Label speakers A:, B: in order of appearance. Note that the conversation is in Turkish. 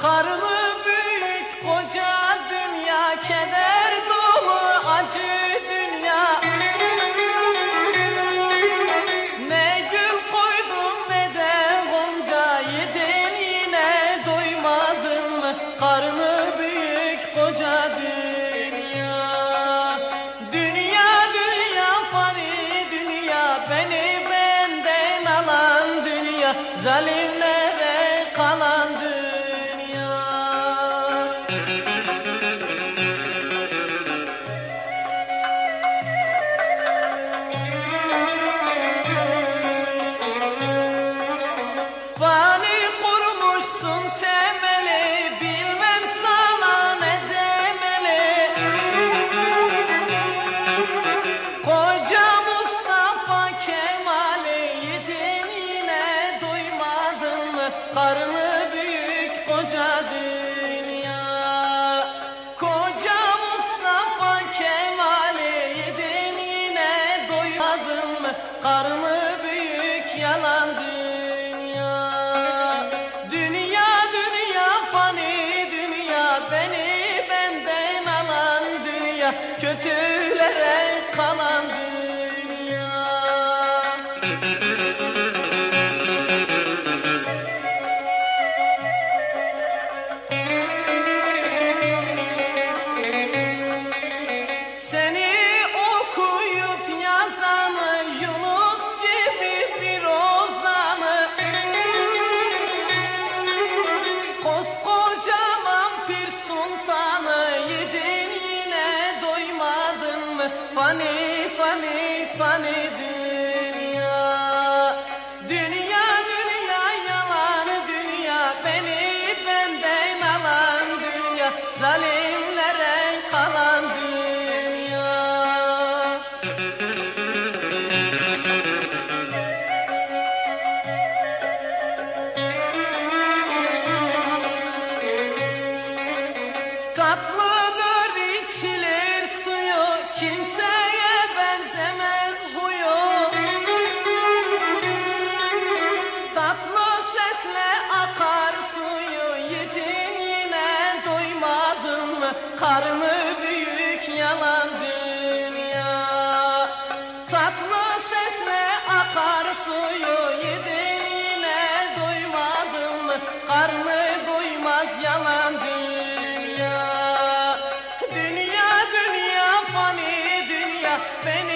A: Karlı büyük koca dünya keder dolu acı dünya. Ne gül koydum ne de gonca yedin yine doymadın mı Karlı büyük koca dünya. Dünya dünya pari dünya beni benden alan dünya. Zalimler karnı büyük koca dünya. Koca Mustafa Kemal'i yedin yine doymadın karnı Fani fani fani dünya. Dünya dünya yalan. Dünya Beni benden alan dünya Zalim. Karnı büyük yalan dünya. Tatlı sesle akar suyu yedin yine doymadın mı? Karnı doymaz yalan dünya. Dünya dünya fani dünya beni